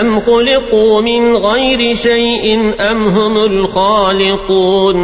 أم خلقوا من غير شيء أم هم الخالقون